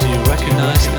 Do you recognize